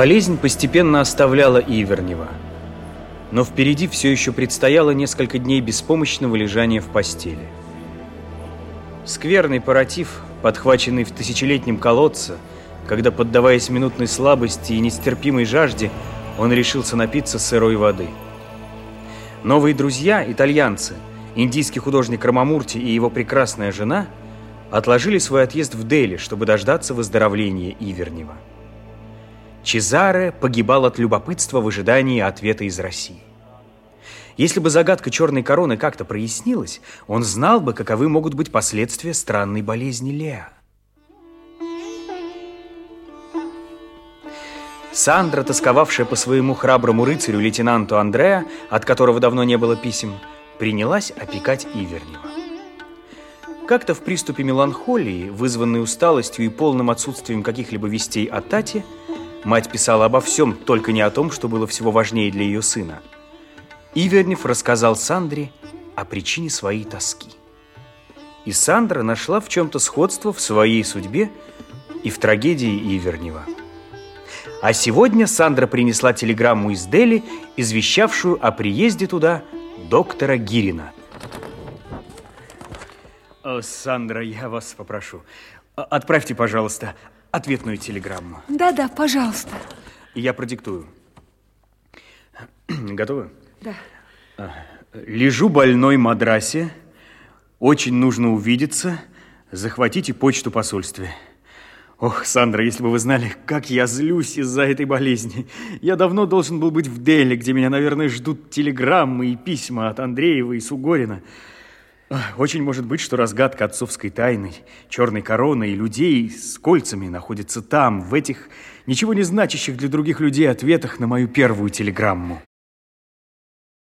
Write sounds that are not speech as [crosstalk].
Болезнь постепенно оставляла Ивернева. Но впереди все еще предстояло несколько дней беспомощного лежания в постели. Скверный паратив, подхваченный в тысячелетнем колодце, когда, поддаваясь минутной слабости и нестерпимой жажде, он решился напиться сырой воды. Новые друзья, итальянцы, индийский художник Рамамурти и его прекрасная жена, отложили свой отъезд в Дели, чтобы дождаться выздоровления Ивернева. Чезаре погибал от любопытства в ожидании ответа из России. Если бы загадка черной короны как-то прояснилась, он знал бы, каковы могут быть последствия странной болезни Леа. Сандра, тосковавшая по своему храброму рыцарю, лейтенанту Андреа, от которого давно не было писем, принялась опекать Ивернева. Как-то в приступе меланхолии, вызванной усталостью и полным отсутствием каких-либо вестей о Тате, Мать писала обо всем, только не о том, что было всего важнее для ее сына. Ивернев рассказал Сандре о причине своей тоски. И Сандра нашла в чем-то сходство в своей судьбе и в трагедии Ивернева. А сегодня Сандра принесла телеграмму из Дели, извещавшую о приезде туда доктора Гирина. О, Сандра, я вас попрошу, отправьте, пожалуйста, ответную телеграмму. Да-да, пожалуйста. Я продиктую. [clears throat] Готовы? Да. А, лежу больной Мадрасе. Очень нужно увидеться. Захватите почту посольстве. Ох, Сандра, если бы вы знали, как я злюсь из-за этой болезни. Я давно должен был быть в Дели, где меня, наверное, ждут телеграммы и письма от Андреева и Сугорина. Очень может быть, что разгадка отцовской тайны, черной короны и людей с кольцами находится там, в этих ничего не значащих для других людей ответах на мою первую телеграмму.